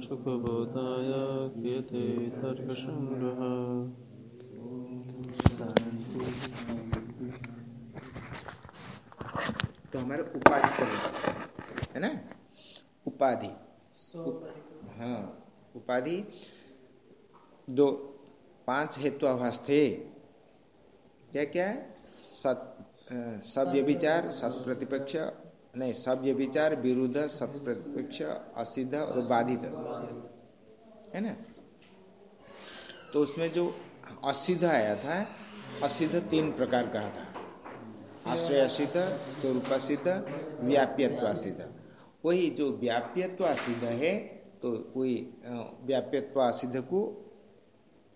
सुखबोधाय क्रियते तर्कसङ्ग्रह। तो हमारे उपाधि चलेगा है ना? उपाधि। हाँ उपाधि। दो, पाँच हेतुआभास थे। क्या क्या है सत सभ्य विचार सत प्रतिपक्ष नहीं सभ्य विचार विरुद्ध सत प्रतिपक्ष असिद्ध और बाधित। है ना? तो उसमें जो असिद्ध आया था, असिद्ध तीन प्रकार का था। आश्रय सिद्ध स्वरूप सिद्ध व्याप्यत्व सिद्ध वही जो व्याप्यत्व सिद्ध है तो वही व्याप्यत्व सिद्ध को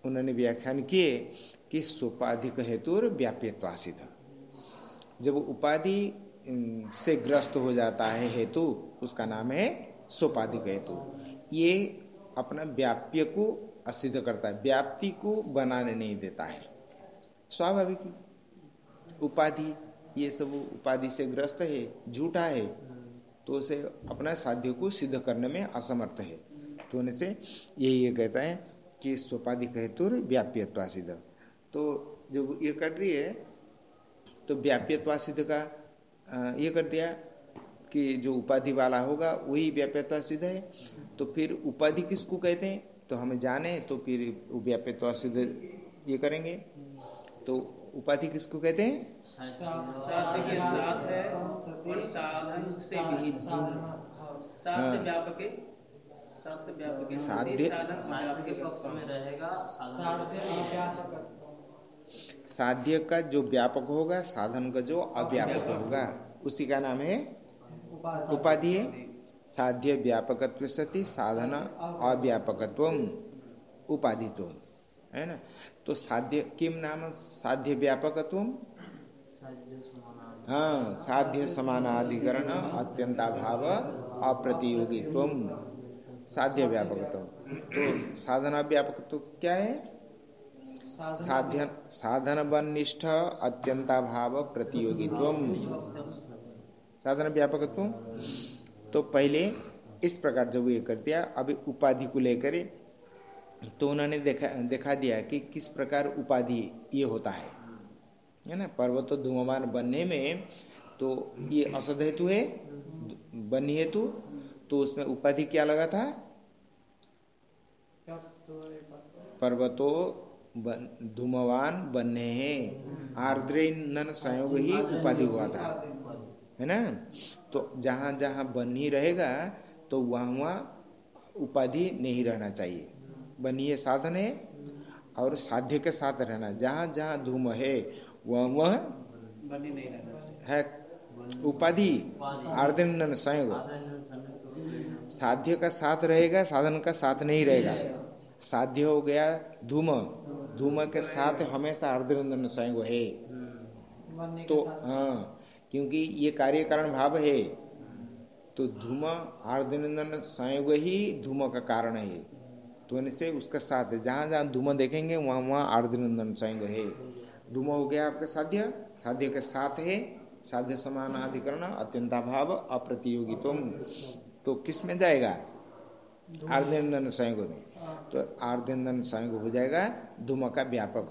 उन्होंने व्याख्यान किए कि सोपाधिक हेतु और व्याप्यत्व सिद्ध जब उपाधि से ग्रस्त हो जाता है हेतु, उसका नाम है सोपाधिक हेतु। ये अपना व्याप्य को असिद्ध करता है, व्याप्ति को बनाने नहीं देता है। स्वाभाविक उपाधि, ये सब उपाधि से ग्रस्त है, झूठा है तो उसे अपना साध्य को सिद्ध करने में असमर्थ है। तो उनसे से यही ये कहता है कि स्वपाधिक हेतु व्याप्यत्वा सिद्ध तो जब ये कर रही है तो व्याप्यत्वा सिद्ध का ये कर दिया कि जो उपाधि वाला होगा वही व्याप्यत्वा सिद्ध है। तो फिर उपाधि किसको कहते हैं? तो हमें जाने तो फिर व्याप्यत्वा सिद्ध ये करेंगे। तो उपाधि किसको कहते हैं? साध्य साध्य का जो व्यापक होगा, साधन का जो अव्यापक होगा, उसी का नाम है उपाधि। साध्य व्यापकत्व सती, साधन अव्यापकत्व उपाधित्व है ना? तो साध्य किम नाम? साध्य व्यापकत्व हाँ साध्य समानाधिकरण, अत्यंताभाव अप्रतियोगित्व साध्य व्यापकत्व तो साधना व्यापकत्व क्या है? साधन साधन बनिष्ठ अत्यंताभाव प्रतियोगित्व साधन व्यापकत्व? तो पहले इस प्रकार जब ये कर दिया अभी उपाधि को लेकर तो उन्होंने देखा देखा दिया कि किस प्रकार उपाधि ये होता है। है ना? पर्वत तो धूममान बनने में तो ये असद हेतु है बनी हेतु तो उसमें उपाधि क्या लगा था? पर्वतो बन, धूमवान बनने हैं। आर्द्र संयोग ही उपाधि हुआ था। है ना? तो जहाँ जहाँ बनी रहेगा तो वहाँ वहाँ उपाधि नहीं रहना चाहिए। बनिए साधन है और साध्य के साथ रहना। जहाँ जहाँ धूम है वह वह है उपाधि आर्दन संयोग। साध्य का साथ रहेगा साधन का साथ नहीं रहेगा। साध्य हो गया धूम। धूम के साथ हमेशा अर्धनंदन संयोग है। तो हाँ क्योंकि ये कार्य कारण भाव है। तो धूम आर्दनंदन संयोग ही धूम का कारण है। तो इनसे उसका साथ है। जहाँ जहाँ धूम देखेंगे वहाँ वहाँ आर्द्रनंदन संयोग है। धूम हो गया आपका साध्य। साध्य के साथ है। साध्य समान अधिकरण अत्यंताभाव अप्रतियोगी तुम तो किसमें जाएगा? आर्द्रनंदन संयोग में तो आर्द्रनंदन संयोग हो जाएगा धूम का व्यापक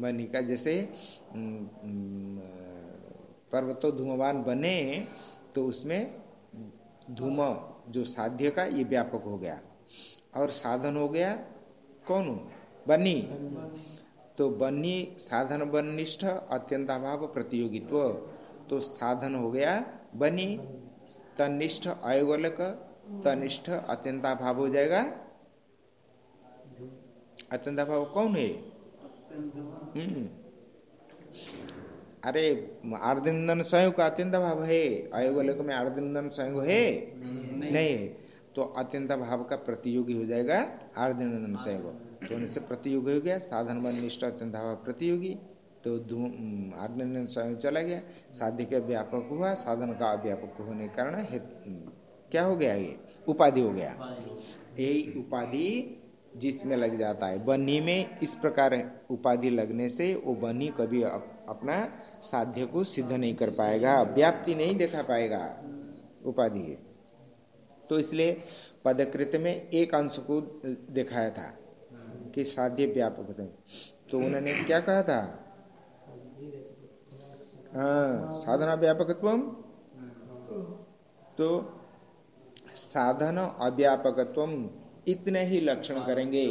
बनी का जैसे पर्वतो धूमवान बने तो उसमें धूम जो साध्य का, ये व्यापक हो गया। और साधन हो गया कौन? बनी तो बनी साधन बनिष्ठ अत्यंताभाव प्रतियोगित्व। तो साधन हो गया बनी तनिष्ठ अयोगलक, तनिष्ठ अत्यंताभाव हो जाएगा अत्यंताभाव कौन है अरे आर्दिंदन संयोग का अत्यंत भाव है अयोगलक में आर्दिंदन संयोग है नहीं, नहीं तो अत्यंत भाव का प्रतियोगी हो जाएगा आर्दनंदन सहयोग तो उनसे प्रतियोगी हो गया साधन वन निष्ठ अत्यंत भाव प्रतियोगी तो आर्दनंदन सहयोग चला गया साध्य का व्यापक हुआ साधन का अव्यापक होने के कारण क्या हो गया ये उपाधि हो गया यही उपाधि जिसमें लग जाता है। बनी में इस प्रकार उपाधि लगने से वो बनी कभी अप, अपना साध्य को सिद्ध नहीं कर पाएगा व्याप्ति नहीं देखा पाएगा उपाधि है तो इसलिए पदकृत में एक अंश को दिखाया था कि साध्य व्यापक तो उन्होंने क्या कहा था? हाँ साधना व्यापकत्व तो साधन अव्यापकत्व इतने ही लक्षण करेंगे।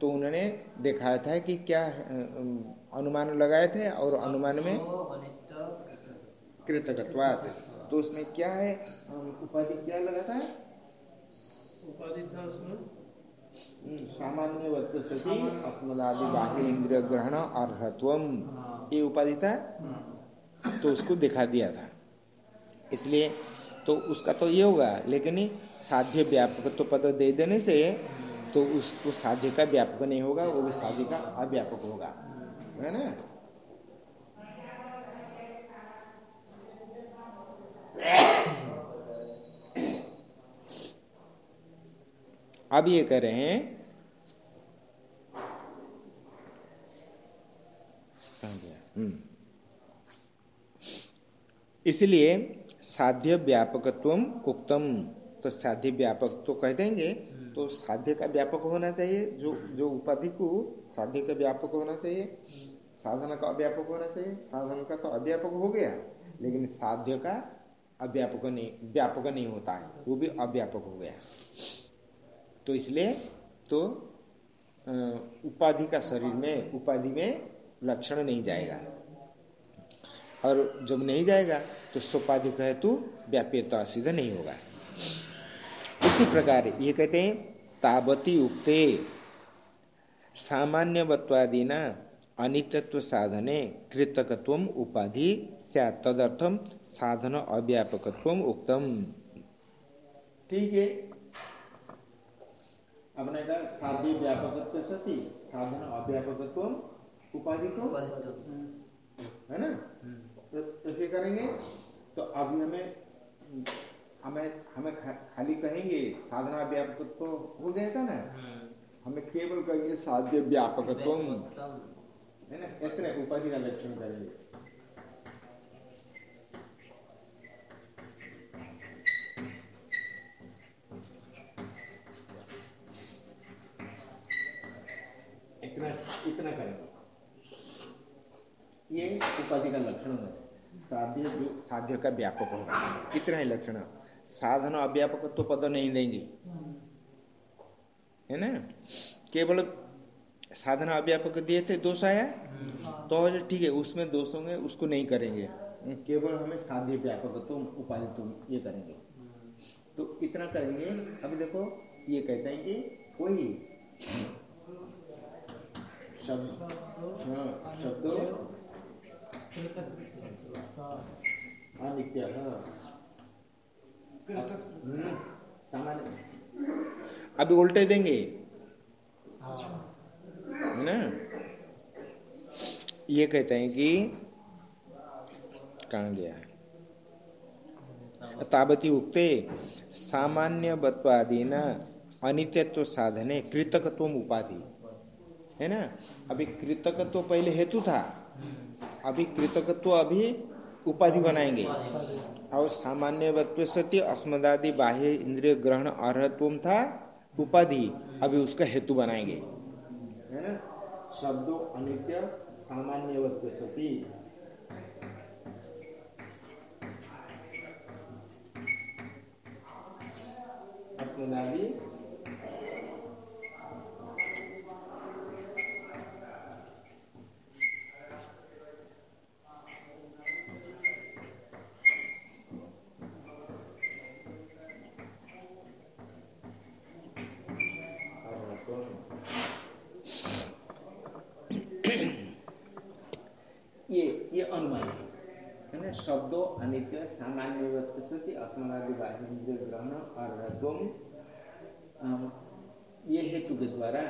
तो उन्होंने दिखाया था कि क्या अनुमान लगाए थे और अनुमान में कृतकत्वात। तो उसमें क्या है? उपाधि क्या लगा था? उपाधि था उसमें। हम्म, सामान्य अस्मदादि बाह्य इंद्रिय ग्रहण अर्हत्व ये उपाधि था? तो उसको दिखा दिया था। इसलिए तो उसका तो ये होगा, लेकिन साध्य व्यापक तो पद दे देने से तो उसको साध्य का व्यापक नहीं होगा, वो भी साध्य का अव्यापक होगा। है ना? अब ये कह रहे हैं हम्म। इसलिए साध्य व्यापकत्व उक्तम। तो साध्य व्यापक तो कह देंगे तो साध्य का व्यापक होना चाहिए। जो जो उपाधि को साध्य का व्यापक होना चाहिए साधन का अव्यापक होना चाहिए साधन का तो अव्यापक हो गया। लेकिन साध्य का अव्यापक नहीं व्यापक नहीं होता है वो भी अव्यापक हो गया। तो इसलिए तो उपाधि का शरीर में उपाधि में लक्षण नहीं जाएगा। और जब नहीं जाएगा तो सोपाधि कहे तो व्याप्यता सिद्ध नहीं होगा। इसी प्रकार ये कहते हैं तावती उक्ते सामान्यवत्वादिना अनित्यत्व साधने कृतकत्व उपाधि तदर्थम साधन अव्यापकत्व उक्तम। ठीक है। अपने का साध्य व्यापकत्व सती साधन अव्यापकत्व उपाधि को है ना? तो ऐसे करेंगे तो अभी हमें हमें हमें खाली कहेंगे साधना व्यापक तो हो गया था ना हमें केवल कहेंगे साध्य व्यापकत्व। है ना? इतने उपाधि का लक्षण करेंगे। इतना इतना करेंगे। ये उपाधि का लक्षण है साध्य जो साध्य का व्यापक होगा। इतना ही लक्षण? साधन अव्यापक तो पद नहीं देंगे। है ना? केवल साधना अव्यापक दिए थे, दोष आया? तो ठीक है, उसमें दोष होंगे, उसको नहीं करेंगे। केवल हमें साध्य व्यापक तो उपाधि तो ये करेंगे। तो इतना करेंगे, अभी देखो, ये कहते हैं कि कोई शब्द हाँ शब्द अभी उल्टे देंगे। है ना? ये कहते हैं कि कहा गया? है तावती उक्ते सामान्य बत्वादि न अनित्यत्व साधने कृतकत्व उपाधि। है ना? अभी कृतकत्व पहले हेतु था। अभी कृतकत्व अभी उपाधि बनाएँगे। और सामान्य वत्व सत्य, अस्मदादि, बाह्य, इंद्रिय, ग्रहण अर्हत्व था उपाधि। अभी उसका हेतु बनाएँगे। है ना? शब्दों अनित्य सामान्य वत्व सती। अस्मदादि अनित्य सामान्य सती अस्मदादि बाह्य ग्रहण और ये हेतु के द्वारा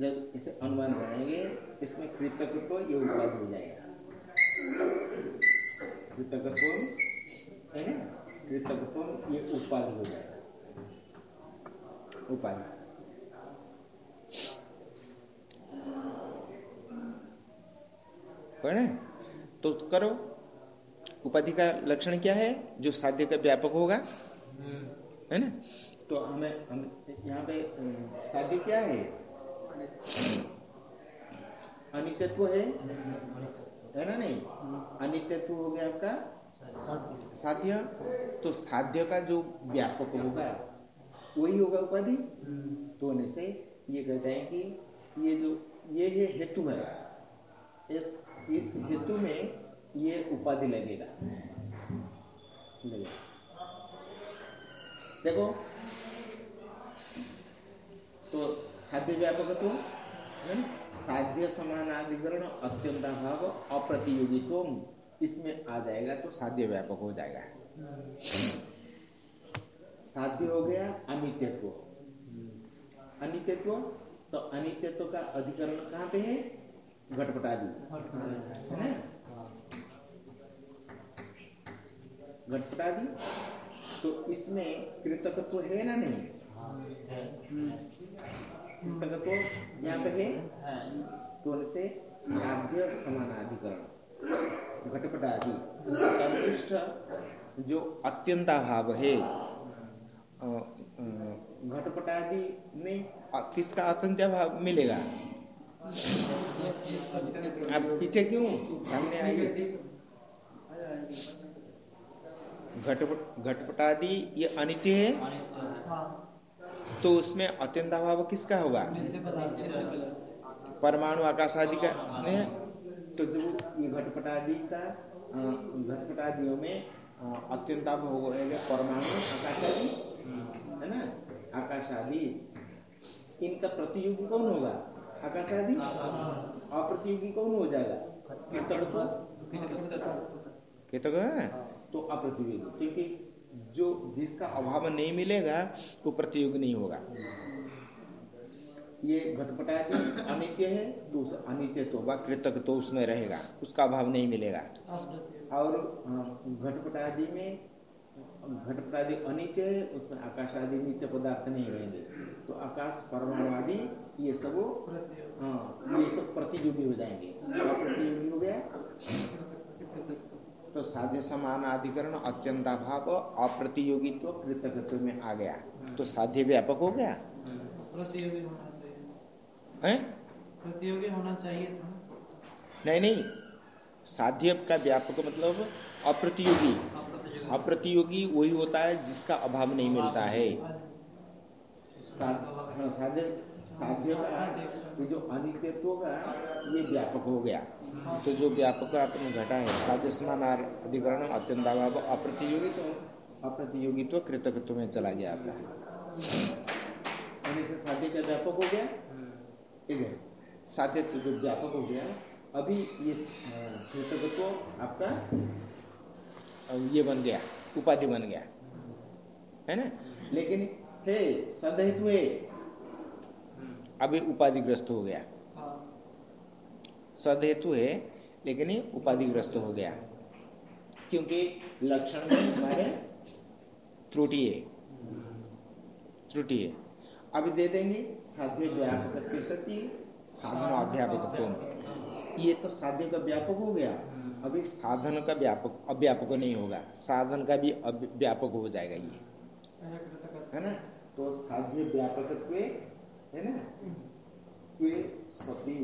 जब इसे अनुमान बनाएँगे, इसमें कृतकत्व ये उपाधि हो जाएगा। कृतकत्व, है ना? कृतकत्व ये उपाधि हो जाएगा। उपाधि। तो करो। उपाधि का लक्षण क्या है? जो साध्य का व्यापक होगा। है ना? तो हमें, हम यहाँ पे साध्य क्या है? अनित्यत्व है? है ना नहीं? अनित्यत्व हो गया आपका? साध्य। तो साध्य का जो व्यापक होगा, वही होगा उपाधि? तो होने से ये कहते हैं कि ये जो, ये है हेतु है। इस इस हेतु में ये उपाधि लगेगा। देखो तो साध्य व्यापक तो साध्य समानाधिकरण अत्यंताभाव अप्रतियोगित्व इसमें आ जाएगा तो साध्य व्यापक हो जाएगा। साध्य हो गया अनित्यत्व। अनित्यत्व तो अनित्यत्व का अधिकरण कहाँ पे है? घटपटादि। है ना? घटपटादि तो इसमें कृतकत्व है ना नहीं? कृतकत्व यहाँ पे है? तो से साध्य समानाधिकरण, घटपटादि। तनिष्ठ जो अत्यंताभाव है घटपटादि में किसका अत्यंताभाव मिलेगा? आप पीछे क्यों? सामने आइए। घटपट घटपटादि ये अनित्य है तो उसमें अत्यंताभाव किसका होगा परमाणु आकाश आदि का नहीं तो जो ये घटपटादि का घटपटादियों में अत्यंताभाव होगा परमाणु आकाश आदि है ना आकाश आदि इनका प्रतियोगी कौन होगा आकाश आदि अप्रतियोगी कौन हो जाएगा कृतक है तो अप्रतियोगी क्योंकि जो जिसका अभाव नहीं मिलेगा, वो प्रतियोगी नहीं होगा। ये घटपटादि अनित्य है तो उस अनित्य तो व कृतक तो उसमें रहेगा। उसका अभाव नहीं मिलेगा। और घटपटादि में, घटपटादि अनित्य है, उसमें आकाश आदि नित्य पदार्थ नहीं रहेंगे। तो आकाश परमाणु आदि ये सब हाँ ये सब प्रतियोगी हो जाएँगे। प्रतियोगी हो गया? तो साध्य समान अधिकरण अत्यंताभाव अप्रतियोगित्व कृतकत्व में आ गया। तो साध्य व्यापक हो गया? प्रतियोगी होना चाहिए। प्रतियोगी होना चाहिए नहीं नहीं। साध्य का व्यापक मतलब अप्रतियोगी। अप्रतियोगी। वही होता है जिसका अभाव नहीं मिलता है। हाँ, साध्य साध्य का जो अनित्यत्व का ये व्यापक हो गया। तो जो व्यापक आपने घटा है साध्य अधिकरण अत्यंताभाव अप्रतियोगी तो अप्रतियोगी तो कृतकत्व में चला गया आपका। साध्य का व्यापक हो गया? ठीक है। साध्य तो जो व्यापक हो गया, अभी ये कृतकत्व आपका ये बन गया, उपाधि बन गया। है ना? लेकिन, हे सदहेतु अभी उपाधिग्रस्त हो गया। सदहेतु है, लेकिन ये उपाधिग्रस्त हो गया। क्योंकि लक्षण में हमारे त्रुटि है। त्रुटि है। अभी दे देंगे, साध्य व्यापक सत्य, साधन अव्यापक ये तो साध्य का व्यापक हो गया। अभी साधन का व्यापक, अव्यापक नहीं होगा। साधन का भी व्यापक हो जाएगा ये। है ना? तो साध्य व्यापक है ना? सती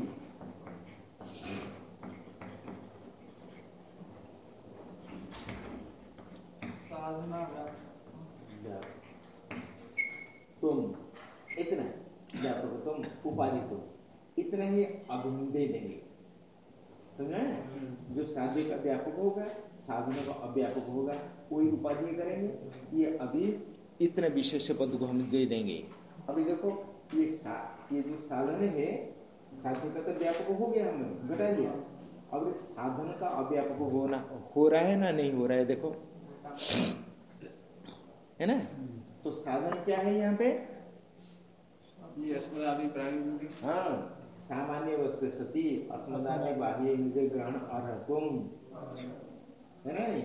तुम इतना। व्यापक तुम उपाधि तुम इतना ही अभिन दे देंगे समझा हम्म। जो साध्य का व्यापक होगा साधन का अव्यापक होगा कोई उपाधि करेंगे। ये अभी इतने विशेष पद को हम दे देंगे। अभी देखो ये सा, ये जो साधन है साध्य का तो व्यापक हो गया हमने घटा लिया अब साधन का अव्यापक होना हो रहा है ना नहीं हो रहा है देखो है ना तो साधन क्या है यहाँ पे हाँ सामान्य सती अस्मदाने बाह्य इंद्रिय ग्रहण अर्हतुम है ना नहीं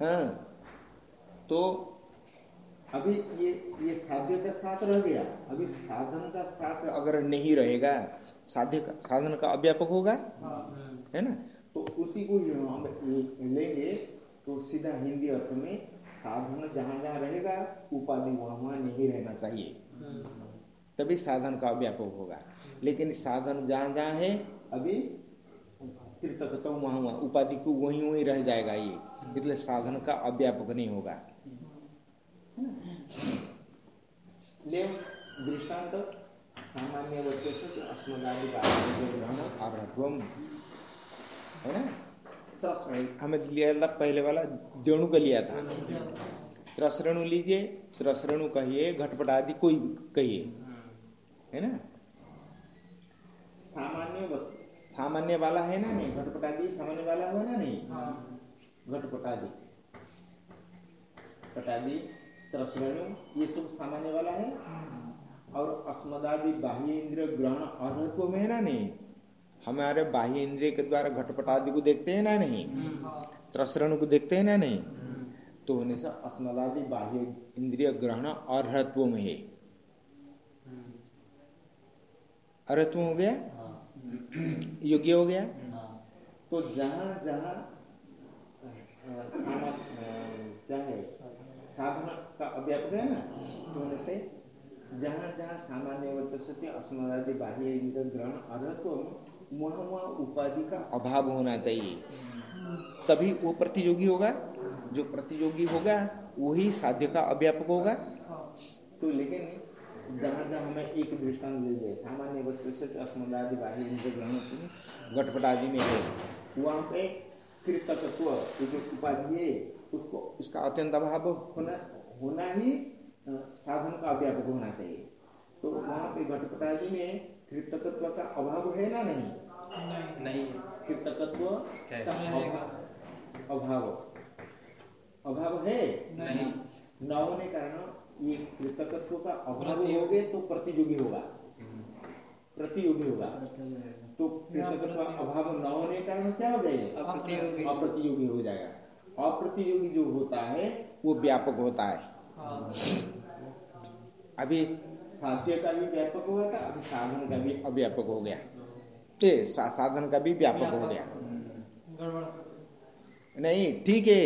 हाँ तो अभी ये ये साध्य का साथ रह गया। अभी साधन का साथ अगर नहीं रहेगा, साध्य का, साधन का अव्यापक होगा? है ना? तो उसी को हम लेंगे तो सीधा हिंदी अर्थ में साधन जहाँ जहाँ रहेगा, उपाधि वहाँ वहाँ नहीं रहना चाहिए। तभी साधन का व्यापक होगा। लेकिन साधन जहाँ जहाँ है, अभी तीर्थक तो वहाँ वहाँ, उपाधि को वहीं वहीं रह जाएगा ये। इसलिए साधन का अव्यापक नहीं होगा। दृष्टांत सामान्य वच्चे से अस्मदादि ग्रहण है ना? हमें लिया था पहले वाला देणु का लिया था। त्रसरणु लीजिए त्रसरणु कहिए घटपट आदि कोई कहिए। है ना? सामान्य सामान्य वाला है ना नहीं? घटपट आदि सामान्य वाला हुआ ना नहीं? घटपट आदि पटादि। त्रसरणु ये सब सामान्य वाला है। और अस्मदादि बाह्य इंद्रिय ग्रहण अर्हत्व में है ना नहीं? हमारे बाह्य इंद्रिय के द्वारा घटपट आदि को देखते हैं ना नहीं? त्रसरण को देखते हैं ना नहीं? तो होने से अस्मदादि बाह्य इंद्रिय ग्रहण अर्हत्व में है। अर्हत्व हो गया? योग्य हो गया? तो जहाँ जहाँ क्या है? साधन का अव्यापक है ना? तो से जहाँ जहाँ सामान्य सत्य अस्मदादि बाह्य इंद्र ग्रहण अर्हत्व वहाँ वहाँ उपाधि का अभाव होना चाहिए। तभी वो प्रतियोगी होगा। जो प्रतियोगी होगा, वही साध्य का अव्यापक होगा। तो लेकिन जहाँ जहाँ हमें एक दृष्टांत ले जाए सामान्य वस्तु से अस्मदादि बाह्य इंद्र ग्रहण घटपट आदि में है, वहाँ पे कृतकत्व जो उपाधि है उसको उसका अत्यंत अभाव होना होना ही साधन का अव्यापक होना चाहिए। तो वहाँ पे घटपट आदि में कृतकत्व का अभाव है ना नहीं? नहीं। कृतकत्व का अभाव। अभाव। है? नहीं। न होने कारण ये कृतकत्व का अभाव हो गए तो प्रतियोगी होगा। प्रतियोगी होगा। तो कृतकत्व का अभाव न होने कारण क्या हो जाएगा? अप्रतियोगी हो जाएगा। अप्रतियोगी जो होता है वो व्यापक होता है। हाँ। अभी साध्य का भी व्यापक हुआ था अभी साधन का भी अव्यापक हो गया। सा, साधन का भी व्यापक हो गया। नहीं ठीक है।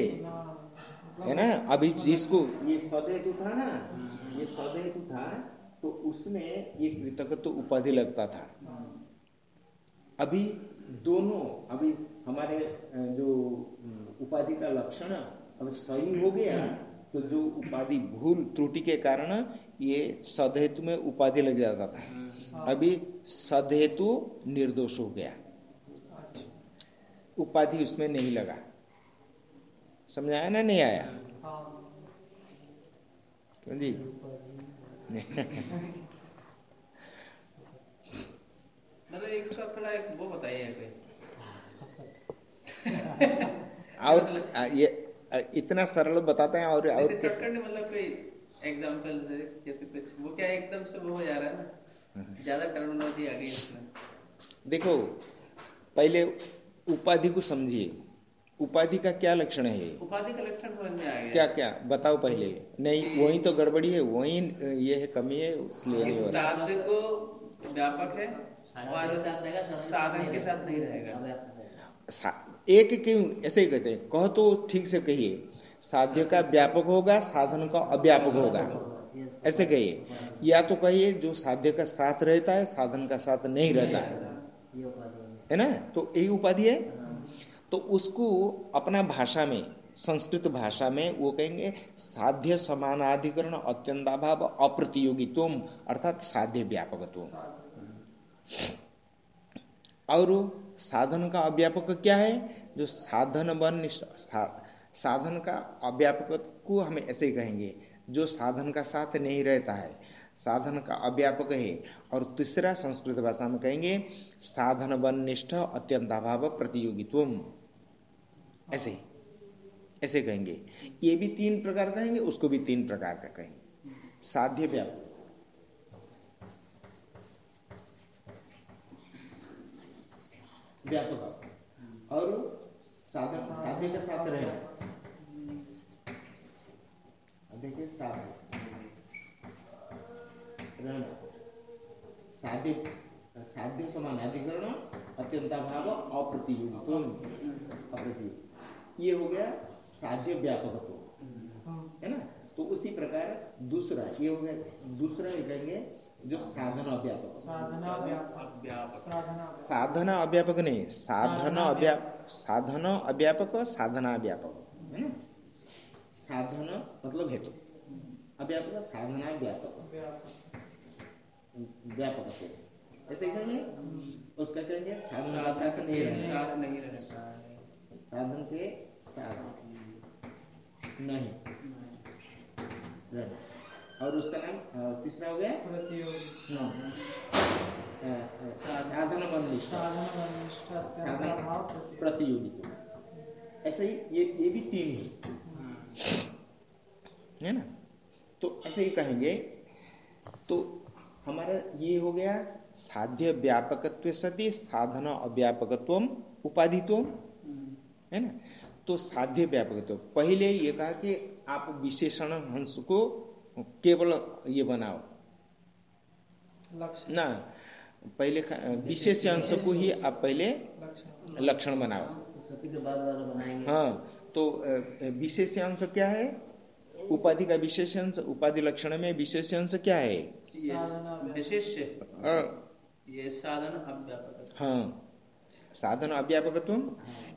है ना? अभी जिसको ये सदैतु था ना ये सदैतु था तो उसमें ये कृतक तो उपाधि लगता था। अभी दोनों अभी हमारे जो उपाधि का लक्षण अब सही हो गया तो जो उपाधि भूल त्रुटि के कारण ये सदहेतु में उपाधि लग जाता था। अभी सदहेतु निर्दोष हो गया। उपाधि उसमें नहीं लगा। समझ आया ना नहीं आया? हाँ। क्यों जी मतलब इसका थोड़ा एक वो बताइए कोई और ये इतना सरल बताते हैं और और शॉर्टकट मतलब कोई एग्जांपल दे या कुछ। वो क्या एकदम से वो हो जा रहा है ना? ज़्यादा टर्मिनोलॉजी आ गई इसमें। देखो पहले उपाधि को समझिए। उपाधि का क्या लक्षण है उपाधि का लक्षण समझ में आ गया। क्या क्या? बताओ पहले। नहीं वही तो गड़बड़ी है वही ये है कमी है इसलिए साध्य को व्यापक है और साधन के साथ नहीं रहेगा। एक क्यों ऐसे ही कहते हैं, कहो तो ठीक से कहिए। साध्य का व्यापक होगा, साधन का अव्यापक होगा। ऐसे कहिए। या तो कहिए, जो साध्य का साथ रहता है, साधन का साथ नहीं रहता है। है ना? तो यही उपाधि है। तो उसको अपना भाषा में, संस्कृत भाषा में वो कहेंगे, साध्य समानाधिकरण अत्यंत अत्यंताभाव अप्रतियोगित्व अर्थात साध्य व्यापकत्व और साधन का अव्यापक क्या है? जो साधन बन साधन का अव्यापक को हम ऐसे ही कहेंगे, जो साधन का साथ नहीं रहता है, साधन का अव्यापक है। और तीसरा संस्कृत भाषा में कहेंगे, साधन बन निष्ठ अत्यंताभाव प्रतियोगित्व ऐसे ऐसे कहेंगे। ये भी तीन प्रकार कहेंगे, उसको भी तीन प्रकार का कहेंगे। साध्य व्यापक। व्यापक और साधन साध्य के साथ रहना देखिए साध्य रहना। साध्य साध्य समानाधिकरण अत्यंताभाव अप्रतियोगित्व अप्रतियोग ये हो गया साध्य व्यापक। हाँ है ना? तो उसी प्रकार दूसरा ये हो गया दूसरा ये कहेंगे जो साधन अव्यापक साधना व्यापक व्यापक साधना साधना अव्यापक नहीं साधन अव्याप साधन अव्यापक साधना व्यापक है ना? साधन मतलब हेतु। अव्यापक साधना व्यापक व्यापक हेतु। ऐसे कहेंगे उसका कहेंगे साधन का साथ नहीं रहता। साधन के साथ नहीं। रहना। और उसका नाम तीसरा हो गया? प्रतियोगी नो अ, अ, साधन प्रतियोगिता। ऐसे ही ये ये भी तीन ही। है। ना? तो ऐसे ही कहेंगे तो हमारा ये हो गया साध्य व्यापकत्व सती साधन अव्यापकत्व उपाधित्व है ना? तो साध्य व्यापकत्व। पहले ये कहा कि आप विशेषण हंस को केवल ये बनाओ। ना पहले विशेष अंश को ही आप पहले लक्षण बनाओ। बनाएँगे। हाँ तो विशेष अंश क्या है? उपाधि का विशेष अंश उपाधि लक्षण में विशेष अंश क्या है? ये साधन। विशिष्य ये साधन अव्यापक हाँ साधन अव्यापकत्व।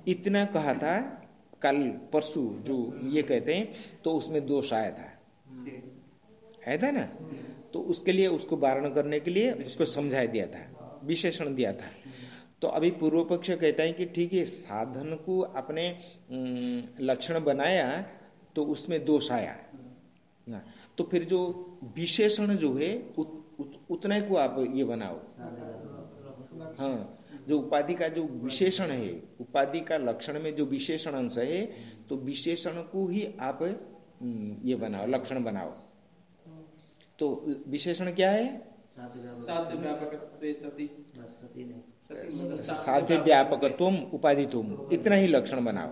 इतना कहा था कल परसु जो ये कहते हैं तो उसमें दोष आया था। आया था ना? तो उसके लिए उसको वारण करने के लिए उसको समझा दिया था विशेषण दिया था। तो अभी पूर्व पक्ष कहता है कि ठीक है साधन को अपने लक्षण बनाया तो उसमें दोष आया। ना? तो फिर जो विशेषण जो है उत, उत, उतने को आप ये बनाओ। हाँ जो उपाधि का जो विशेषण है उपाधि का लक्षण में जो विशेषण अंश है तो विशेषण को ही आप ये बनाओ लक्षण बनाओ। तो विशेषण क्या है? साध्य व्यापक साध्य व्यापकत्व उपाधित्व इतना ही लक्षण बनाओ।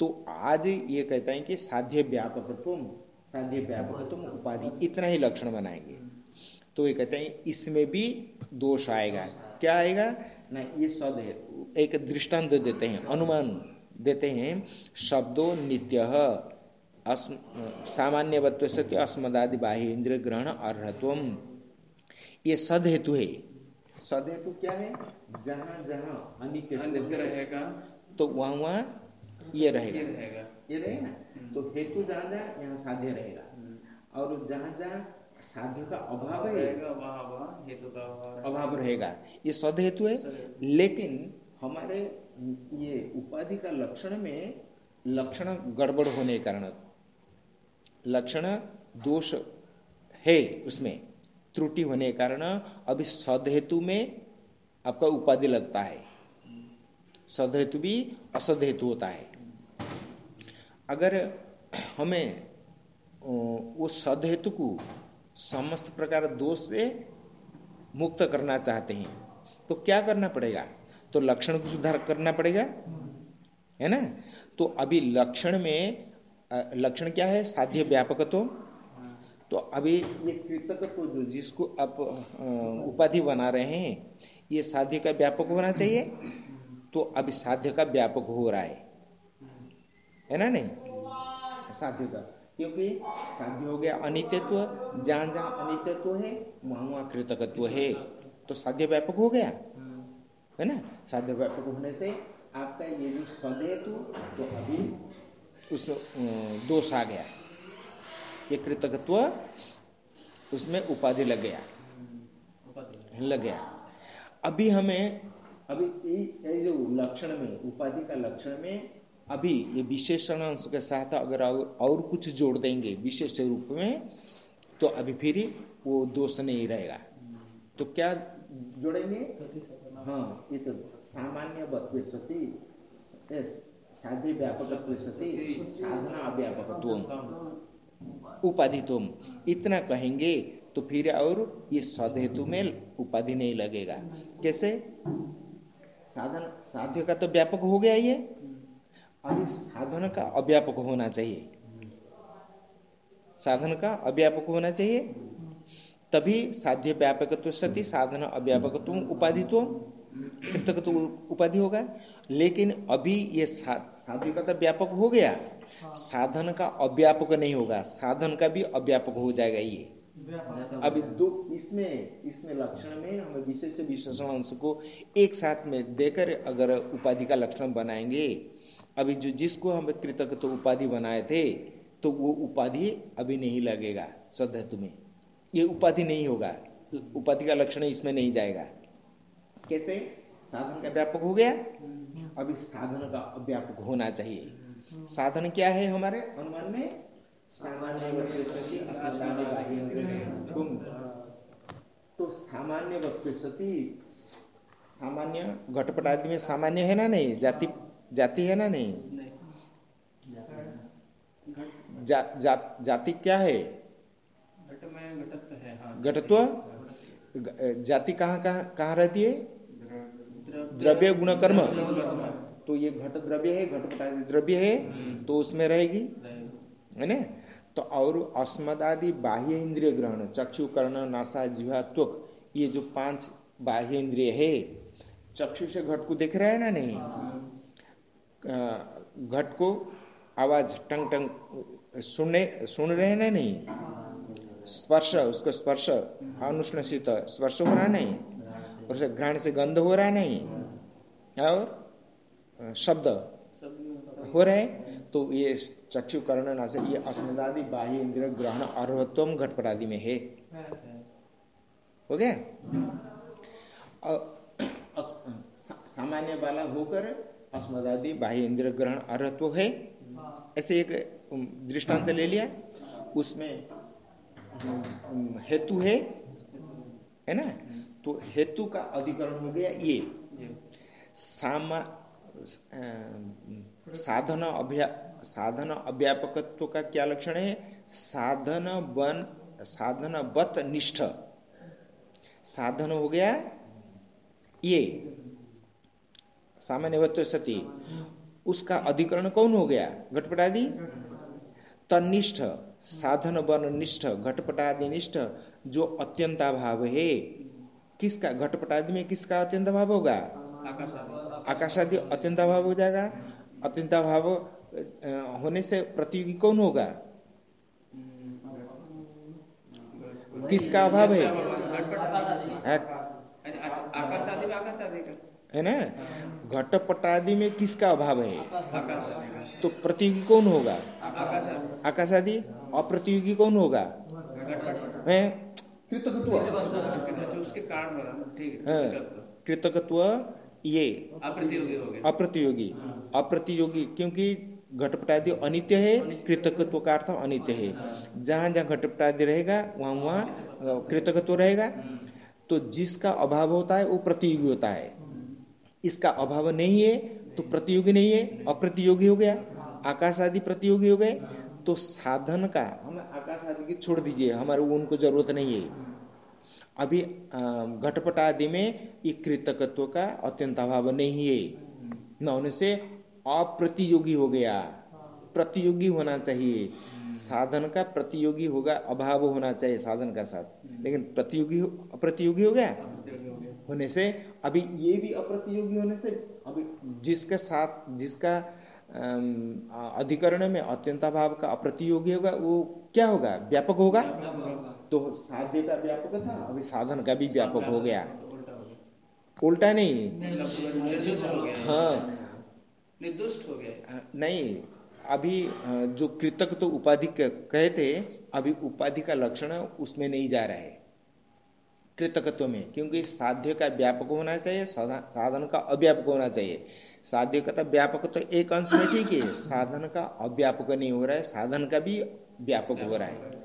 तो आज ये कहता है कि साध्य व्यापकत्व साध्य व्यापकत्व उपाधि इतना ही लक्षण बनाएँगे। तो ये कहते हैं इसमें भी दोष आएगा। क्या आएगा? ना ये शब्द है। एक दृष्टांत देते हैं अनुमान देते हैं शब्दों नित्य। सामान्यवत्व सत्य अस्मदादि बाह्य इंद्र ग्रहण अर्हत्व ये सद हेतु है। सद हेतु क्या है? जहाँ जहाँ अनित्य रहेगा। तो वहाँ वहाँ ये ये रहेगा। ये रहेगा ना? तो हेतु जहाँ जहाँ यहाँ साध्य रहेगा। और जहाँ जहाँ साध्य का अभाव है हेतु का अभाव रहेगा। ये सद हेतु है लेकिन हमारे ये उपाधि का लक्षण में लक्षण गड़बड़ होने के कारण लक्षण, दोष है उसमें। त्रुटि होने के कारण अभी सदहेतु में आपका उपाधि लगता है। सदहेतु भी असद हेतु होता है। अगर हमें वो सद हेतु को समस्त प्रकार दोष से मुक्त करना चाहते हैं तो क्या करना पड़ेगा? तो लक्षण को सुधार करना पड़ेगा, है ना? तो अभी लक्षण में लक्षण क्या है? साध्य व्यापकत्व। तो अभी ये कृतकत्व जो जिसको आप उपाधि बना रहे हैं, ये साध्य का व्यापक होना चाहिए? तो अभी साध्य का व्यापक हो रहा है। है ना नहीं? साध्य का। क्योंकि साध्य हो गया अनित्यत्व, जहाँ जहाँ अनित्यत्व है, वहाँ वहाँ कृतकत्व है। तो साध्य व्यापक हो गया? है ना? साध्य व्यापक होने से आपका ये जो सदैतु तो अभी उस दोष आ गया। ये कृतकत्व उसमें उपाधि लग गया। लग गया। अभी हमें अभी ये- जो लक्षण में उपाधि का लक्षण में अभी ये विशेषण अंश के साथ अगर और, कुछ जोड़ देंगे विशेष रूप में तो अभी फिर वो दोष नहीं रहेगा। तो क्या जोड़ेंगे? हाँ ये तो सामान्य बत्व सती साध्य व्यापक सती साधना अव्यापकत्व उपाधि तुम। इतना कहेंगे तो फिर और ये सदहेतु में उपाधि नहीं लगेगा। कैसे? साधन साध्य का तो व्यापक हो गया ये। अभी साधन का अव्यापक होना चाहिए। साधन का अव्यापक होना चाहिए। तभी साध्य व्यापकत्व सती साधन अव्यापक अव्यापकत्व उपाधित्व कृतक तो उपाधि होगा। लेकिन अभी ये सा, साध्य का तो व्यापक हो गया। साधन का अव्यापक नहीं होगा। साधन का भी अव्यापक हो जाएगा ये। अभी दो इसमें इसमें लक्षण में हम विशेष विशेषण अंश को एक साथ में देकर अगर उपाधि का लक्षण बनाएँगे अभी जो जिसको हम कृतक तो उपाधि बनाए थे तो वो उपाधि अभी नहीं लगेगा। सदहतु में ये उपाधि नहीं होगा। उपाधि का लक्षण इसमें नहीं जाएगा। कैसे? साधन का व्यापक हो गया। अभी साधन का व्यापक होना चाहिए। साधन क्या है हमारे अनुमान में? सामान्य तो सामान्य वक्त सामान्य घटपट आदि में सामान्य है ना नहीं? जाति जाति है ना नहीं? जा, जा, जाति क्या है? घट घटत्व है हाँ। घटत्व? जाति कहाँ कहाँ कहाँ रहती है? द्रव्य गुण कर्म। तो ये घट द्रव्य है घट द्रव्य है तो उसमें रहेगी। है ना? तो और अस्मद आदि बाह्य इंद्रिय ग्रहण चक्षु कर्ण नासा जिहा त्वक ये जो पाँच बाह्य इंद्रिय है चक्षु से घट को देख रहे हैं ना नहीं? घट को आवाज़ टंग टंग सुनने सुन रहे हैं ना नहीं? स्पर्श उसको स्पर्श अनुष्ण शीत स्पर्श हो रहा नहीं? और घ्राण से गंध हो रहा नहीं? और शब्द हो रहे तो ये चक्षु कर्ण नाश ये अस्मदादि बाह्य इंद्र ग्रहण अर्हत्व घटपटादि में है। हो गया? सामान्य वाला होकर अस्मदादि बाह्य इंद्र ग्रहण अर्हत्व है। ऐसे एक दृष्टांत ले लिया। उसमें हेतु है। है ना? तो हेतु का अधिकरण हो गया ये। सामा साधन अभ्या, साधन अव्यापकत्व का क्या लक्षण है? साधन बन, साधन बत निष्ठ। साधन हो गया ये। सामान्य सती। उसका अधिकरण कौन हो गया? घटपटादि? तनिष्ठ। साधन बन निष्ठ, घटपटादि निष्ठ, जो अत्यंताभाव है। किसका? घटपटादि में किसका अत्यंत भाव होगा? आकाशादि। अत्यंत भाव हो जाएगा। अत्यंत भाव होने से प्रतियोगी कौन होगा? किसका अभाव है? है ना? घटपटादि में किसका अभाव है? तो प्रतियोगी कौन होगा? आकाश आदि अप्रतियोगी कौन होगा? है? कृतकत्व। उसके कारण कृतकत्व। ये। अप्रतियोगी हो गया। अप्रतियोगी। अप्रतियोगी क्योंकि घटपटादि अनित्य है कृतकत्व का अर्थ अनित्य है। जहाँ जहाँ घटपटादि रहेगा वहाँ वहाँ कृतकत्व रहेगा। तो जिसका अभाव होता है वो प्रतियोगी होता है। इसका अभाव नहीं है तो प्रतियोगी नहीं है अप्रतियोगी हो गया। आकाश आदि प्रतियोगी हो गए। तो साधन का हम आकाश आदि की छोड़ दीजिए, हमारे उनको ज़रूरत नहीं है। अभी घटपट आदि में ये कृतकत्व का अत्यंत अभाव नहीं है। न होने से अप्रतियोगी हो गया। प्रतियोगी होना चाहिए। साधन का प्रतियोगी होगा, अभाव होना चाहिए साधन का साथ। लेकिन प्रतियोगी अप्रतियोगी हो गया? होने से, अभी ये भी अप्रतियोगी होने से, अभी जिसके साथ, जिसका अधिकरण में अत्यंताभाव का अप्रतियोगी होगा वो क्या होगा? व्यापक होगा? तो साध्य का व्यापक था अभी साधन का भी व्यापक हो गया। उल्टा नहीं। हाँ निर्दोष हो। गया। नहीं अभी जो कृतक तो उपाधि कहे थे अभी उपाधि का लक्षण उसमें नहीं जा रहा है। कृतकत्व में क्योंकि साध्य का व्यापक होना चाहिए साधन का अव्यापक होना चाहिए। साध्य व्यापक तो एक अंश में ठीक है, साधन का अव्यापक नहीं हो रहा है, साधन का भी व्यापक हो रहा है।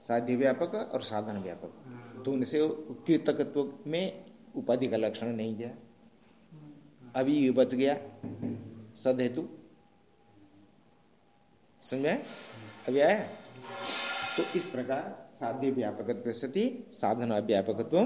साध्य व्यापक और साधन व्यापक तो उनसे कृतकत्व में उपाधि का लक्षण नहीं गया। अभी ये बच गया सदहेतु समझ? अभी आया? तो इस प्रकार साध्य व्यापक सती साधन अव्यापकत्व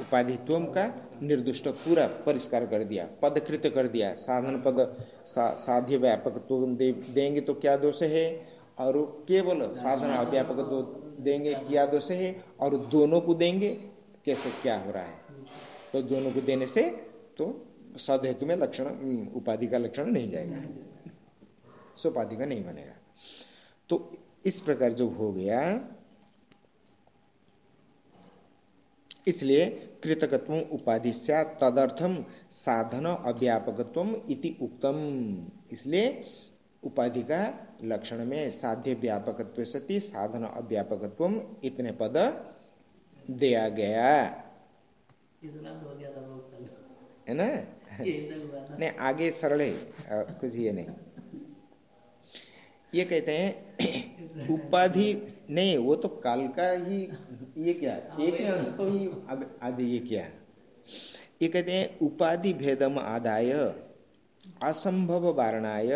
उपाधित्व का निर्दुष्ट पूरा परिष्कार कर दिया पदकृत कर दिया साधन पद सा, साध्य व्यापकत्व दे, देंगे तो क्या दोष है? और केवल साधन अव्यापक देंगे क्या दोष है? और दोनों को देंगे कैसे क्या हो रहा है? तो दोनों को देने से तो सद हेतु में लक्षण उपाधि का लक्षण नहीं जाएगा। सोपाधि का नहीं बनेगा। तो इस प्रकार जो हो गया इसलिए कृतकत्व उपाधि से तदर्थम साधन अव्यापकत्व इति उक्तम। इसलिए उपाधि का लक्षण में साध्य व्यापकत्व सती साधन अव्यापकत्व इतने पद दिया गया। तो हो है ना? नहीं आगे सरल है कुछ ये नहीं। ये कहते हैं उपाधि नहीं वो तो काल का ही ये क्या एक ही अंश तो ही अब आज ये क्या ये कहते हैं उपाधि भेदम आदाय असंभव वारणाय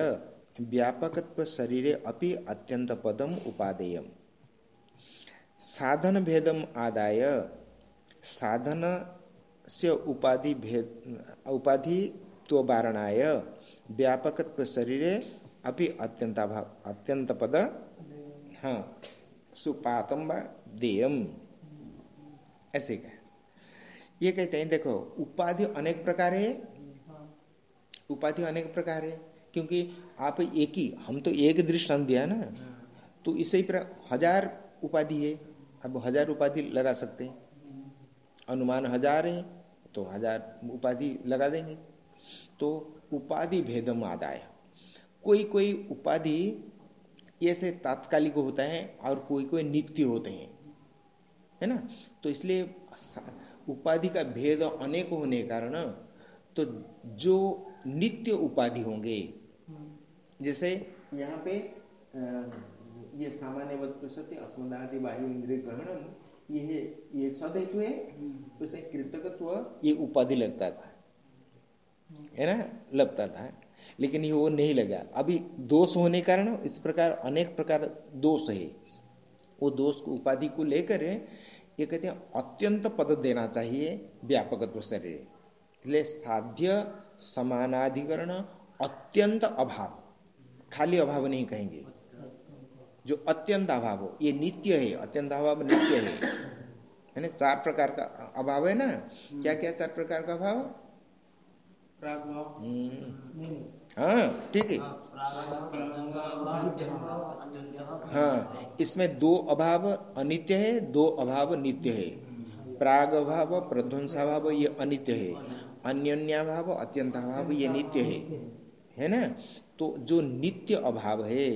व्यापकत्व शरीरे अपि अत्यंत पदम उपादेयम। साधन भेदम आदाय साधन से उपाधि भेद उपाधि तो वारणाय व्यापकत्व शरीरे अपि अत्यंताभाव अत्यंत पद हाँ। सुपातम व देयम। ऐसे क्या ये कहते हैं, देखो, उपाधि अनेक प्रकार। है उपाधि अनेक प्रकार। है क्योंकि आप एक ही, हम तो एक दृष्टांत दिया ना। तो इसे ही हज़ार उपाधि है। अब हज़ार उपाधि लगा सकते हैं। अनुमान हज़ार है तो हज़ार उपाधि लगा देंगे। तो उपाधि भेदम आदाय। कोई कोई उपाधि ऐसे तात्कालिक होता है और कोई कोई नित्य होते हैं, है ना? तो इसलिए उपाधि का भेद अनेक होने के कारण तो जो नित्य उपाधि होंगे, जैसे यहाँ पे ये सामान्य वस्तु सत्य, अस्मदादि वायु इंद्रिय ग्रहण ये ये सदैतु है, उसे कृतकत्व, ये उपाधि लगता था, है ना? लगता था। लेकिन ये वो नहीं लगा। अभी दोष होने कारण इस प्रकार अनेक प्रकार दोष है। वो दोष को उपाधि को लेकर ये कहते हैं अत्यंत पद देना चाहिए व्यापकत्व शरीर। इसलिए साध्य समानाधिकरण अत्यंत अभाव। खाली अभाव नहीं कहेंगे। जो अत्यंत अभाव हो, ये नित्य है, अत्यंत अभाव नित्य है। ना चार प्रकार का अभाव है ना? क्या क्या चार प्रकार का अभाव? हाँ ठीक है। हाँ इसमें दो अभाव अनित्य है दो अभाव नित्य है। प्राग अभाव प्रध्वंसाभाव ये अनित्य है। अन्योन्याभाव अत्यंताभाव ये नित्य है। है ना? तो जो नित्य अभाव है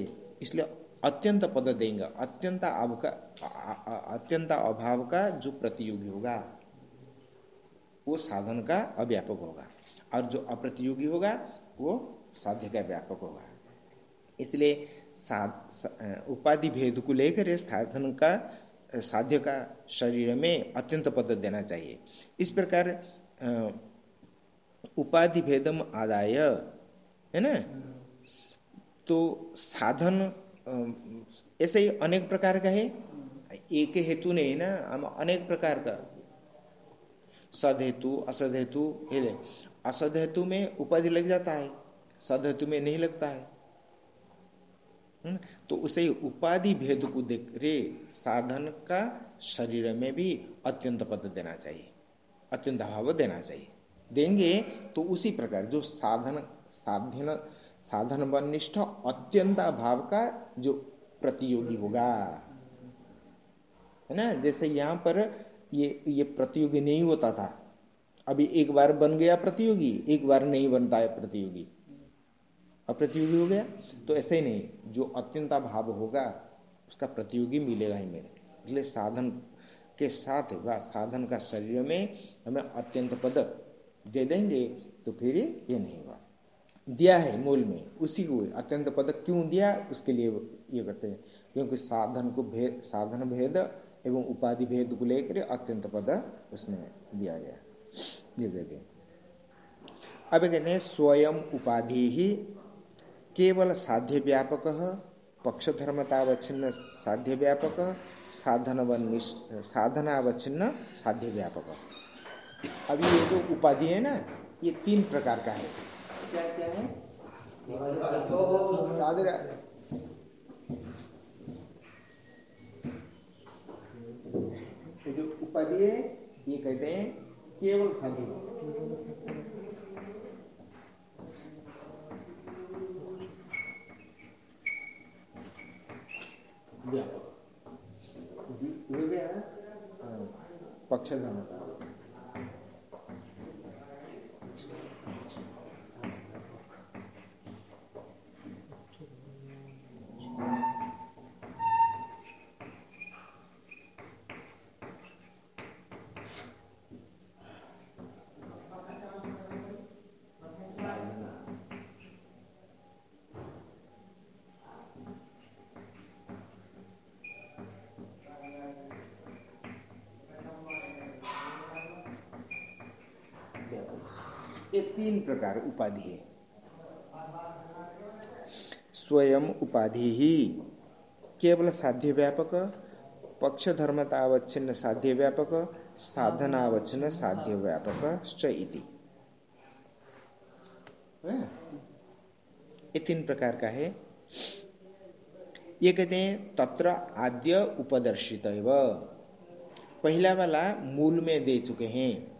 इसलिए अत्यंत पद देंगे। अत्यंत अभाव का अत्यंत अभाव का जो प्रतियोगी होगा वो साधन का अव्यापक होगा। और जो अप्रतियोगी होगा, वो साध्य का व्यापक होगा। इसलिए साध उपाधि भेद को लेकर साधन का साध्य का शरीर में अत्यंत पद देना चाहिए। इस प्रकार उपाधि भेदम आदाय, है ना? तो साधन ऐसे ही अनेक प्रकार का है। एक हेतु नहीं ना, हम अनेक प्रकार का। सद हेतु, असद हेतु। असद हेतु में उपाधि लग जाता है सद हेतु में नहीं लगता है। हम्म, तो उसे उपाधि भेद को देख रे साधन का शरीर में भी अत्यंत पद देना चाहिए अत्यंत अभाव देना चाहिए। देंगे तो उसी प्रकार जो साधन साधन साधन वनिष्ठ अत्यंत अभाव का जो प्रतियोगी होगा। है ना? जैसे यहाँ पर ये ये प्रतियोगी नहीं होता था। अभी एक बार बन गया प्रतियोगी, एक बार नहीं बनता है प्रतियोगी। अप्रतियोगी हो गया तो ऐसे ही नहीं, जो अत्यंता भाव होगा, उसका प्रतियोगी मिलेगा ही मेरे। इसलिए साधन के साथ व साधन का शरीर में हमें अत्यंत पदक दे देंगे तो फिर ये नहीं होगा दिया है मूल में, उसी को अत्यंत पदक क्यों दिया, उसके लिए ये करते हैं। क्योंकि साधन को भेद साधन भेद एवं उपाधि भेद को लेकर अत्यंत पद उसमें दिया गया। ये अब कहते हैं स्वयं उपाधि ही केवल साध्य व्यापक पक्षधर्मतावच्छिन्न साध्य व्यापक साधन साधनावच्छिन्न साध्य व्यापक अभी ये जो उपाधि है ना, ये तीन प्रकार का है। क्या क्या है? ये जो उपाधि है, ये कहते हैं केवल सभी व्यापक व्यापक हो ये तीन प्रकार उपाधि है। स्वयं उपाधि ही केवल साध्य व्यापक पक्ष धर्मतावच्छिन्न साध्य व्यापक साधनावच्छिन्न साध्य व्यापक इति। ये तीन प्रकार का है। ये कहते हैं, तत्र आद्य उपदर्शित पहला वाला मूल में दे चुके हैं।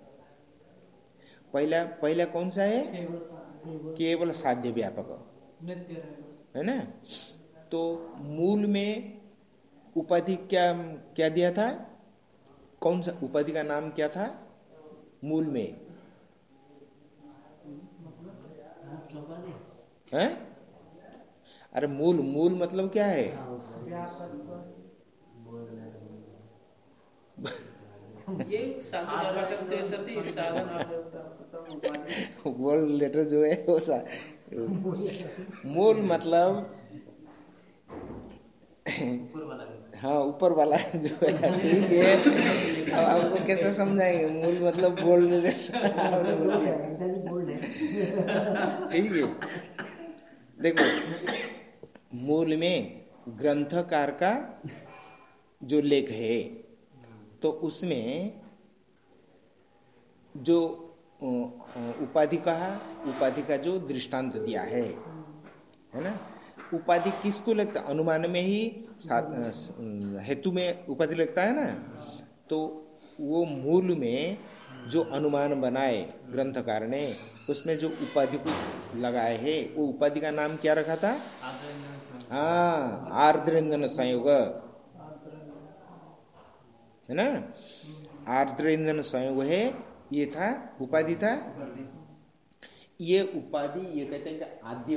पहला पहला कौन सा है? केवल साध्य व्यापक। है ना? तो मूल में उपाधि क्या क्या दिया था? कौन सा उपाधि का नाम क्या था? मूल में। हाँ, अरे मूल मूल मतलब क्या है? ये साधन वर्ड लेटर जो है, वो सा मूल मतलब। हाँ ऊपर वाला जो है, ठीक है। अब आपको कैसे समझाएँगे? मूल मतलब लेटर ठीक है। देखो, मूल में ग्रंथकार का जो लेख है तो उसमें जो उपाधि कहा उपाधि का जो दृष्टांत दिया है। है ना? उपाधि किसको लगता अनुमान में ही हेतु में उपाधि लगता है ना? तो वो मूल में जो अनुमान बनाए ग्रंथकार ने उसमें जो उपाधि को लगाए है, वो उपाधि का नाम क्या रखा था? हाँ आर्द्रेंद्र संयोग। है ना? आर्द्रेंद्र संयोग है ये था, उपाधि था। ये उपाधि, ये कहते हैं कि आद्य,